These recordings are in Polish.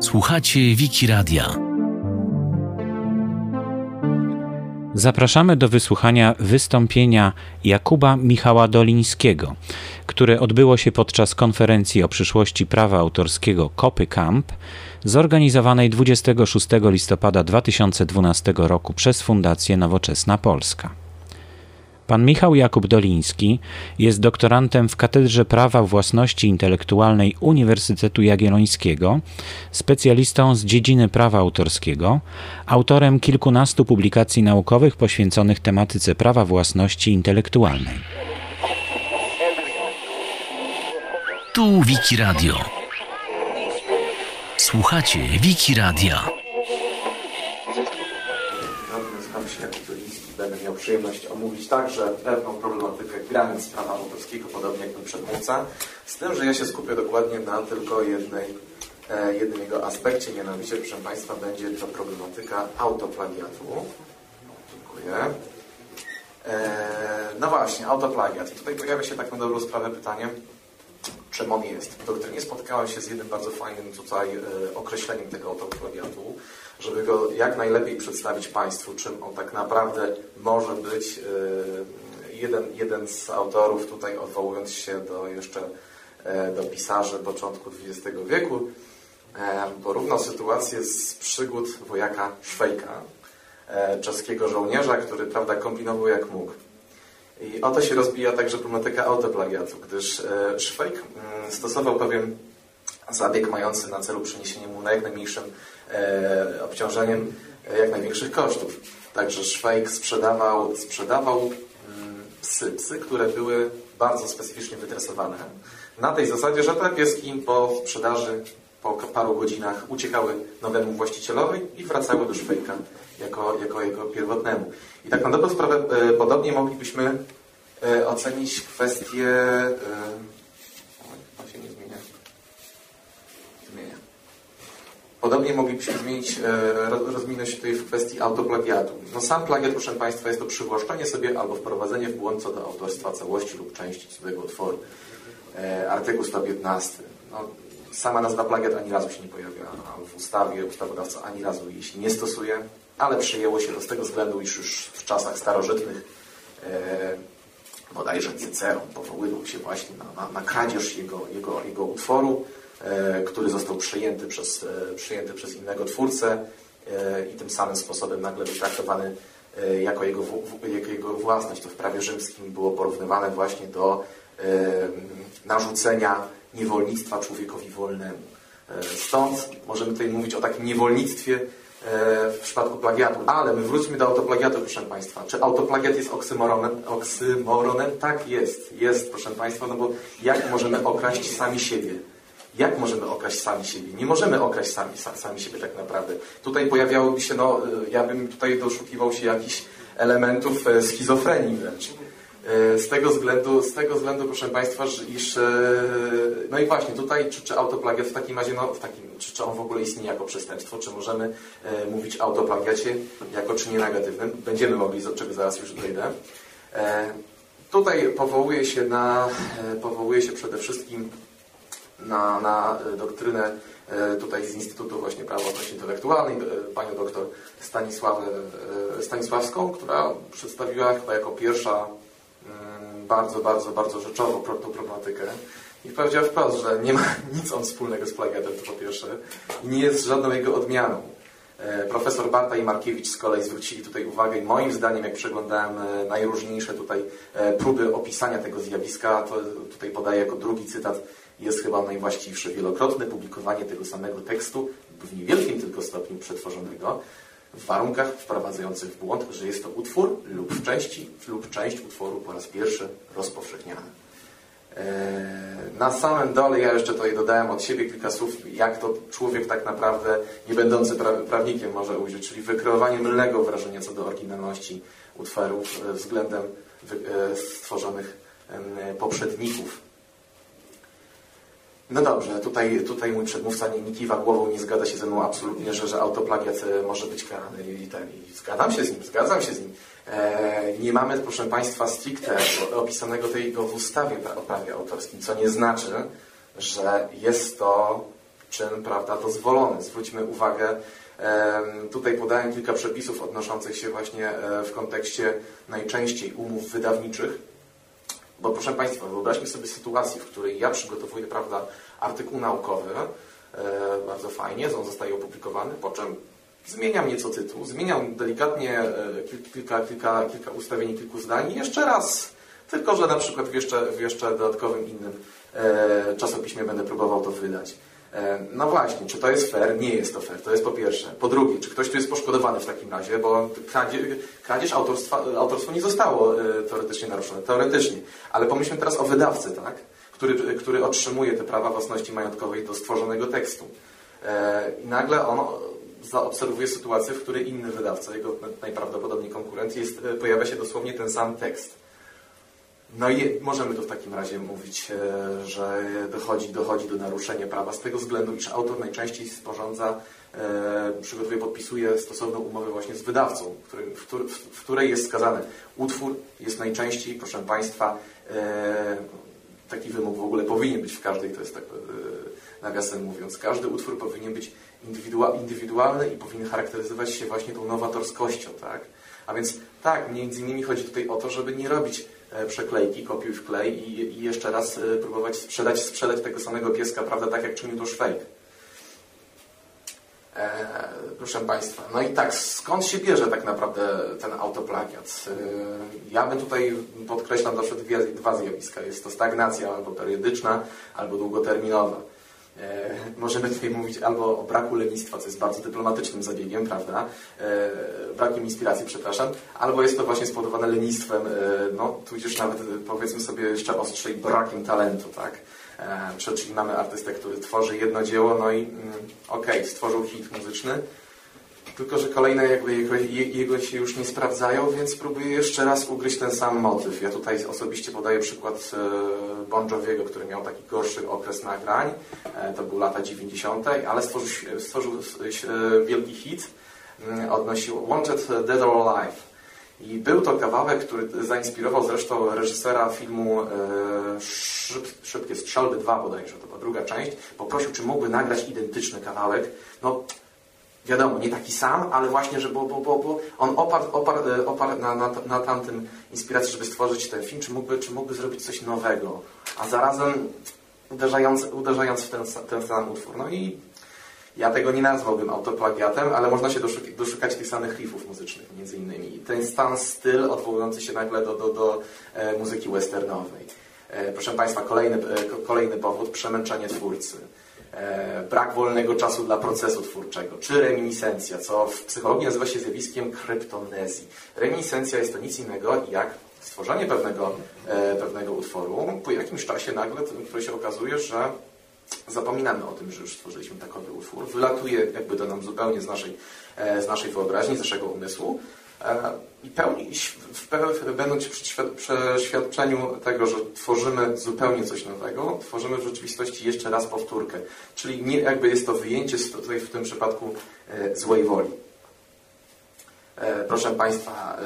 Słuchacie Wiki Radia. Zapraszamy do wysłuchania wystąpienia Jakuba Michała Dolińskiego, które odbyło się podczas konferencji o przyszłości prawa autorskiego Kopy Camp, zorganizowanej 26 listopada 2012 roku przez Fundację Nowoczesna Polska. Pan Michał Jakub Doliński jest doktorantem w Katedrze Prawa Własności Intelektualnej Uniwersytetu Jagiellońskiego, specjalistą z dziedziny prawa autorskiego, autorem kilkunastu publikacji naukowych poświęconych tematyce prawa własności intelektualnej. Tu Wiki Radio. Słuchacie Wiki Radia. Przyjemność omówić także pewną problematykę granic prawa autorskiego, podobnie jak mój przedmówca, z tym, że ja się skupię dokładnie na tylko jednej, e, jednym jego aspekcie, mianowicie, proszę Państwa, będzie to problematyka autoplagiatu. Dziękuję. E, no właśnie, autoplagiat. I tutaj pojawia się tak na dobrą sprawę pytanie, czym on jest. W doktrynie spotkałem się z jednym bardzo fajnym tutaj e, określeniem tego autoplagiatu, żeby go jak najlepiej przedstawić Państwu, czym on tak naprawdę może być. E, jeden, jeden z autorów tutaj odwołując się do jeszcze e, do pisarzy początku XX wieku, porównał sytuację z przygód wojaka Szwejka, czeskiego żołnierza, który prawda, kombinował jak mógł. I o to się rozbija także problematyka autoplagiatu, gdyż e, Szwejk mm, stosował pewien zabieg mający na celu przeniesienie mu na jak najmniejszym e, obciążeniem e, jak największych kosztów. Także Szwejk sprzedawał, sprzedawał mm, psy, psy, które były bardzo specyficznie wytresowane. Na tej zasadzie, że te pieski po sprzedaży po paru godzinach uciekały nowemu właścicielowi i wracały do Szwejka jako, jako jego pierwotnemu. I tak na dobrą sprawę e, podobnie moglibyśmy e, ocenić kwestię... E, to się nie zmienia. Zmienia. Podobnie moglibyśmy zmienić, roz- rozminąć się tutaj w kwestii autoplagiatu. No sam plagiat, proszę Państwa, jest to przywłaszczenie sobie albo wprowadzenie w błąd co do autorstwa całości lub części cudzego utworu. Artykuł 115. No, sama nazwa plagiat ani razu się nie pojawia w ustawie, ustawodawca ani razu jej się nie stosuje, ale przyjęło się to z tego względu, iż już w czasach starożytnych e, bodajże Cyceron powoływał się właśnie na, na, na kradzież jego, jego, jego utworu, e, który został przejęty przez, e, przyjęty przez innego twórcę e, i tym samym sposobem nagle wytraktowany e, jako jego, w, jako jego własność. To w prawie rzymskim było porównywane właśnie do e, narzucenia niewolnictwa człowiekowi wolnemu. Stąd możemy tutaj mówić o takim niewolnictwie w przypadku plagiatu. Ale my wróćmy do autoplagiatu, proszę Państwa. Czy autoplagiat jest oksymoronem? oksymoronem? Tak jest. Jest, proszę Państwa, no bo jak możemy okraść sami siebie? Jak możemy okraść sami siebie? Nie możemy okraść sami, sa- sami siebie tak naprawdę. Tutaj pojawiałoby się, no, y, ja bym tutaj doszukiwał się jakichś elementów e, schizofrenii wręcz. E, Z tego względu, z tego względu proszę Państwa, iż, e, no i właśnie tutaj, czy, czy autoplagiat w takim razie, no w takim, czy, czy on w ogóle istnieje jako przestępstwo, czy możemy e, mówić o autoplagiacie jako czynie negatywnym? Będziemy mogli, do czego zaraz już dojdę. E, Tutaj powołuje się na, e, powołuje się przede wszystkim na, na doktrynę tutaj z Instytutu właśnie Prawa Własności Intelektualnej, panią doktor Stanisławę, Stanisławską, która przedstawiła chyba jako pierwsza bardzo, bardzo, bardzo rzeczowo tą problematykę. I powiedziała wprost, że nie ma nic on wspólnego z plagiatem, to po pierwsze, i nie jest żadną jego odmianą. E, Profesor Barta i Markiewicz z kolei zwrócili tutaj uwagę i moim zdaniem, jak przeglądałem e, najróżniejsze tutaj e, próby opisania tego zjawiska, to tutaj podaję jako drugi cytat, jest chyba najwłaściwszy. Wielokrotne publikowanie tego samego tekstu w niewielkim tylko stopniu przetworzonego w warunkach wprowadzających w błąd, że jest to utwór lub w części lub część utworu po raz pierwszy rozpowszechniany. E, Na samym dole ja jeszcze tutaj dodałem od siebie kilka słów, jak to człowiek tak naprawdę, nie będący pra- prawnikiem może ujrzeć, czyli wykreowanie mylnego wrażenia co do oryginalności utworów e, względem e, stworzonych poprzedników. No dobrze, tutaj, tutaj mój przedmówca nie, nie kiwa głową, nie zgadza się ze mną absolutnie, że, że autoplagiat e, może być karany i. I zgadzam się z nim, zgadzam się z nim. E, nie mamy, proszę Państwa, stricte opisanego tego w ustawie o prawie autorskim, co nie znaczy, że jest to czyn prawda, dozwolony. Zwróćmy uwagę, tutaj podałem kilka przepisów odnoszących się właśnie e, w kontekście najczęściej umów wydawniczych, bo proszę Państwa, wyobraźmy sobie sytuację, w której ja przygotowuję prawda, artykuł naukowy, e, bardzo fajnie, on zostaje opublikowany, po czym zmieniam nieco tytuł, zmieniam delikatnie e, kilka, kilka, kilka ustawień, kilku zdań i jeszcze raz, tylko że na przykład w jeszcze, w jeszcze dodatkowym innym czasopiśmie będę próbował to wydać. E, no właśnie, czy to jest fair? Nie jest to fair. To jest po pierwsze. Po drugie, czy ktoś tu jest poszkodowany w takim razie, bo kradzie, kradzież autorstwa, autorstwo nie zostało e, teoretycznie naruszone. Teoretycznie. Ale pomyślmy teraz o wydawcy, tak? który, który otrzymuje te prawa własności majątkowej do stworzonego tekstu. E, I nagle on zaobserwuje sytuację, w której inny wydawca, jego najprawdopodobniej konkurent, jest, pojawia się dosłownie ten sam tekst. No i możemy tu w takim razie mówić, e, że dochodzi, dochodzi do naruszenia prawa z tego względu, iż autor najczęściej sporządza, e, przygotowuje, podpisuje stosowną umowę właśnie z wydawcą, w, której jest skazane utwór, jest najczęściej, proszę Państwa, e, taki wymóg w ogóle powinien być w każdej, to jest tak nawiasem mówiąc, każdy utwór powinien być indywidualny i powinien charakteryzować się właśnie tą nowatorskością, tak? A więc tak, między innymi chodzi tutaj o to, żeby nie robić przeklejki, kopiuj w klej i, i, jeszcze raz e, próbować sprzedać, sprzedać tego samego pieska, prawda, tak jak czynił to Szwejk. E, proszę Państwa, no i tak, skąd się bierze tak naprawdę ten autoplagiat? E, ja bym tutaj podkreślam zawsze dwie, dwa zjawiska. Jest to stagnacja albo periodyczna, albo długoterminowa. E, możemy tutaj mówić albo o braku lenistwa, co jest bardzo dyplomatycznym zabiegiem, prawda? E, brakiem inspiracji, przepraszam, albo jest to właśnie spowodowane lenistwem, e, no tudzież nawet powiedzmy sobie jeszcze ostrzej brakiem talentu, tak? Czyli mamy artystę, który tworzy jedno dzieło, no i mm, okej, okay, stworzył hit muzyczny, tylko że kolejne jakby jego, jego, się już nie sprawdzają, więc próbuję jeszcze raz ugryźć ten sam motyw. Ja tutaj osobiście podaję przykład e, Bon Joviego, który miał taki gorszy okres nagrań, e, to był lata 90., ale stworzył, stworzył e, wielki hit, mm, odnosił Wanted Dead or Alive. I był to kawałek, który zainspirował zresztą reżysera filmu Szyb, Szybkie Strzelby 2 bodajże, to była druga część. Poprosił, czy mógłby nagrać identyczny kawałek. No, wiadomo, nie taki sam, ale właśnie, że bo, bo, bo, bo on oparł, oparł, e, oparł na, na, na tamtym inspiracji, żeby stworzyć ten film, czy mógłby, czy mógłby zrobić coś nowego, a zarazem uderzając, uderzając w ten, ten sam utwór. No i ja tego nie nazwałbym autoplagiatem, ale można się doszukać, doszukać tych samych riffów muzycznych między innymi. I ten stan styl odwołujący się nagle do, do, do e, muzyki westernowej. E, proszę Państwa, kolejny, e, kolejny powód, przemęczenie twórcy. E, brak wolnego czasu dla procesu twórczego, czy reminiscencja, co w psychologii nazywa się zjawiskiem kryptonezji. Reminiscencja jest to nic innego jak stworzenie pewnego, e, pewnego utworu, po jakimś czasie nagle, który się okazuje, że zapominamy o tym, że już stworzyliśmy takowy utwór, wylatuje jakby do nam zupełnie z naszej, e, z naszej wyobraźni, z naszego umysłu i pełni, będąc przeświadczeniu tego, że tworzymy zupełnie coś nowego, tworzymy w rzeczywistości jeszcze raz powtórkę. Czyli nie jakby jest to wyjęcie tutaj w tym przypadku e, złej woli. E, proszę Państwa,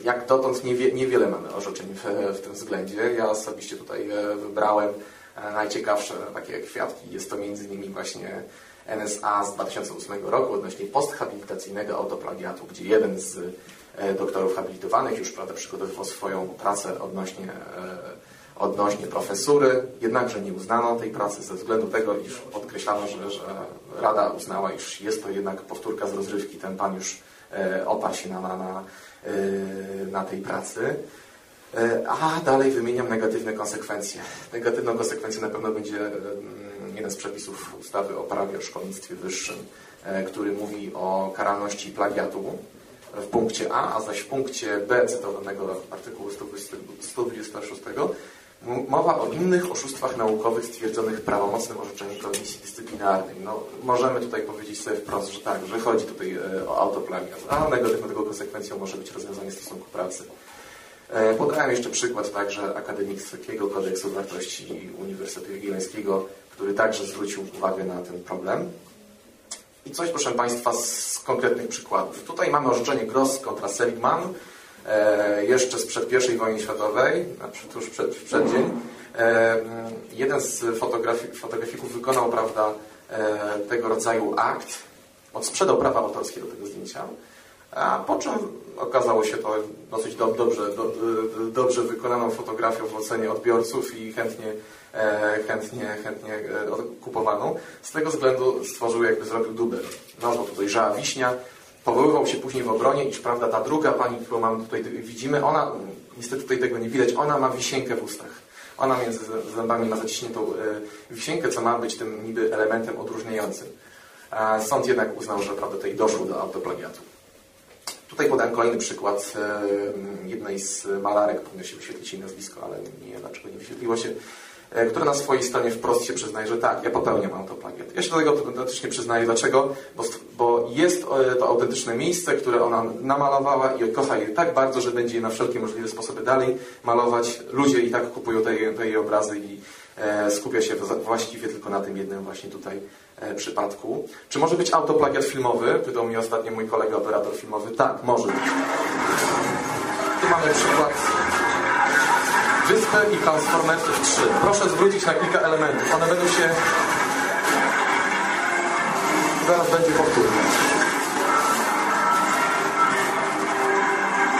e, jak dotąd niewiele mamy orzeczeń w tym względzie. Ja osobiście tutaj wybrałem najciekawsze takie kwiatki. Jest to między innymi właśnie NSA z 2008 roku odnośnie posthabilitacyjnego autoplagiatu, gdzie jeden z e, doktorów habilitowanych już prawda, przygotowywał swoją pracę odnośnie, e, odnośnie profesury, jednakże nie uznano tej pracy ze względu tego, iż podkreślano, że, że Rada uznała, iż jest to jednak powtórka z rozrywki. Ten pan już e, oparł się na, na, na, na tej pracy. A dalej wymieniam negatywne konsekwencje. Negatywną konsekwencją na pewno będzie jeden z przepisów ustawy o prawie o szkolnictwie wyższym, e, który mówi o karalności plagiatu w punkcie A, a zaś w punkcie B cytowanego artykułu 126 mowa o innych oszustwach naukowych stwierdzonych prawomocnym orzeczeniem komisji dyscyplinarnej. No, możemy tutaj powiedzieć sobie wprost, że tak, że chodzi tutaj e, o autoplagiat, a negatywną tego konsekwencją może być rozwiązanie stosunku pracy. E, podałem jeszcze przykład także akademickiego kodeksu wartości Uniwersytetu Jagiellońskiego, który także zwrócił uwagę na ten problem. I coś, proszę Państwa, z konkretnych przykładów. Tutaj mamy orzeczenie Gross kontra Seligman, e, jeszcze sprzed I wojny światowej, tuż przed, w przeddzień, Jeden z fotografików wykonał prawda, tego rodzaju akt, odsprzedał prawa autorskie do tego zdjęcia, a po czym okazało się to dosyć do, dobrze, do, dobrze wykonaną fotografią w ocenie odbiorców i chętnie, e, chętnie, chętnie e, kupowaną. Z tego względu stworzył, jakby zrobił dubel. Nazwał to dojrzała wiśnia. Powoływał się później w obronie, iż prawda, ta druga pani, którą mamy tutaj widzimy, ona, niestety tutaj tego nie widać, ona ma wisienkę w ustach. Ona między zębami ma zaciśniętą e, wisienkę, co ma być tym niby elementem odróżniającym. Sąd jednak uznał, że prawda, tutaj doszło do autoplagiatu. Tutaj podałem kolejny przykład jednej z malarek, powinno się wyświetlić jej nazwisko, ale nie wiem dlaczego nie wyświetliło się, e, która na swojej stronie wprost się przyznaje, że tak, ja popełniam autoplagiat. Ja się do tego autentycznie przyznaję. Dlaczego? Bo, bo jest e, to autentyczne miejsce, które ona namalowała i kocha je tak bardzo, że będzie je na wszelkie możliwe sposoby dalej malować. Ludzie i tak kupują te, te jej obrazy i e, skupia się właściwie tylko na tym jednym właśnie tutaj E, przypadku. Czy może być autoplagiat filmowy? Pytał mnie ostatnio mój kolega operator filmowy. Tak, może być. Tu mamy przykład Wyspy i Transformersów 3. Proszę zwrócić na kilka elementów. One będą się... Zaraz będzie powtórne.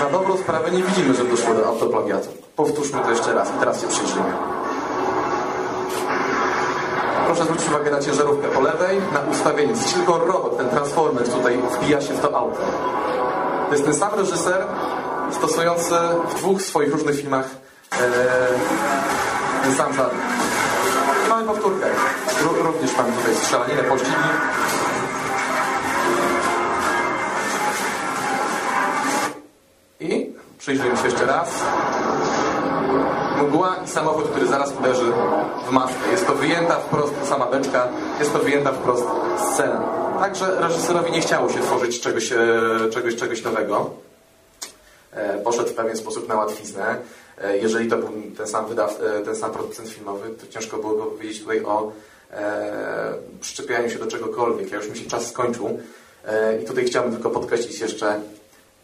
Na dobrą sprawę nie widzimy, że doszło do autoplagiatu. Powtórzmy to jeszcze raz i teraz się przyjrzymy. Proszę zwrócić uwagę na ciężarówkę po lewej, na ustawieniu. Jest tylko robot, ten transformer tutaj wbija się w to auto. To jest ten sam reżyser stosujący w dwóch swoich różnych filmach ee, ten sam zadek. Mamy powtórkę. również mamy tutaj strzelaninę pościgi. I przyjrzyjmy się jeszcze raz mgła i samochód, który zaraz uderzy w maskę. Jest to wyjęta wprost, sama beczka, jest to wyjęta wprost scena. Także reżyserowi nie chciało się tworzyć czegoś, e, czegoś, czegoś nowego. E, poszedł w pewien sposób na łatwiznę. E, jeżeli to był ten sam, wydaw, ten sam producent filmowy, to ciężko byłoby powiedzieć tutaj o e, przyczepianiu się do czegokolwiek. Ja już mi się czas skończył. E, I tutaj chciałbym tylko podkreślić jeszcze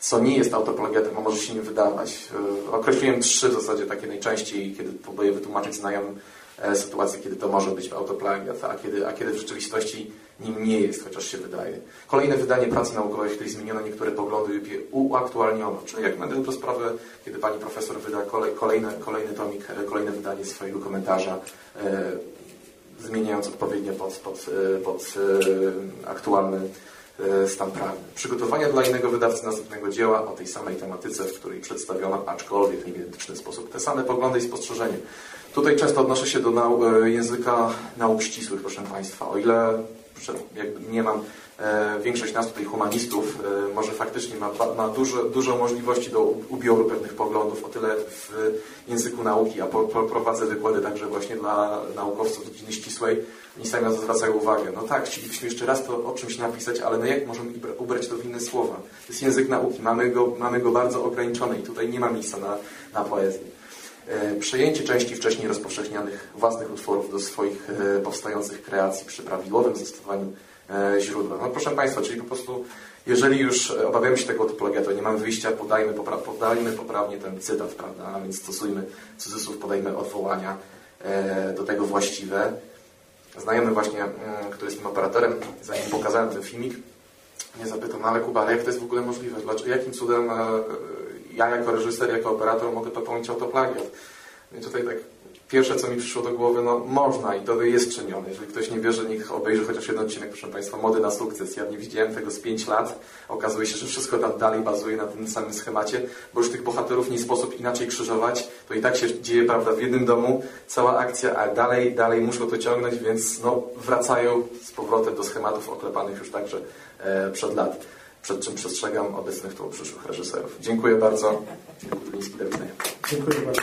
co nie jest autoplagiatem, a może się nie wydawać. E, określiłem trzy w zasadzie takie najczęściej, kiedy próbuję wytłumaczyć znajomym e, sytuację, kiedy to może być autoplagiat, a kiedy, a kiedy w rzeczywistości nim nie jest, chociaż się wydaje. Kolejne wydanie pracy naukowej, w której zmieniono niektóre poglądy i uaktualniono. Czyli jak na dobrą sprawę, kiedy pani profesor wyda kolej, kolejny, tomik, e, kolejne wydanie swojego komentarza, zmieniając odpowiednio pod, pod, pod aktualny stan prawny. Przygotowania dla innego wydawcy następnego dzieła o tej samej tematyce, w której przedstawiono, aczkolwiek w identyczny sposób, te same poglądy i spostrzeżenia. Tutaj często odnoszę się do nau e, języka nauk ścisłych, proszę Państwa. O ile nie mam E, większość nas tutaj humanistów e, może faktycznie ma, ma dużo, dużo możliwości do ubioru pewnych poglądów, o tyle w języku nauki, a po, po, prowadzę wykłady także właśnie dla naukowców z dziedziny ścisłej, oni sami na to zwracają uwagę. No tak, chcielibyśmy jeszcze raz to o czymś napisać, ale no jak możemy ubrać to w inne słowa? To jest język nauki, mamy go, mamy go bardzo ograniczony i tutaj nie ma miejsca na, na poezję. E, przejęcie części wcześniej rozpowszechnianych własnych utworów do swoich powstających kreacji przy prawidłowym zastosowaniu E, źródła. No proszę Państwa, czyli po prostu jeżeli już obawiamy się tego typu plagiatu, nie mamy wyjścia, podajmy, popra podajmy poprawnie ten cytat, prawda? A więc stosujmy cudzysłów, podajmy odwołania e, do tego właściwe. Znajomy właśnie, mm, który jest tym operatorem, zanim pokazałem ten filmik, mnie zapytał, no ale Kuba, ale jak to jest w ogóle możliwe? Dlaczego, jakim cudem e, ja jako reżyser, jako operator mogę popełnić autoplagiat? I tutaj tak Pierwsze, co mi przyszło do głowy, no można i to jest czynione. Jeżeli ktoś nie wierzy, niech obejrzy chociaż jeden odcinek, proszę Państwa, Mody na sukces. Ja nie widziałem tego z 5 lat. Okazuje się, że wszystko tam dalej bazuje na tym samym schemacie, bo już tych bohaterów nie sposób inaczej krzyżować. To i tak się dzieje, prawda, w jednym domu, cała akcja, a dalej, dalej muszą to ciągnąć, więc no, wracają z powrotem do schematów oklepanych już także e, przed lat przed czym przestrzegam obecnych tu przyszłych reżyserów. Dziękuję bardzo. Dziękuję bardzo.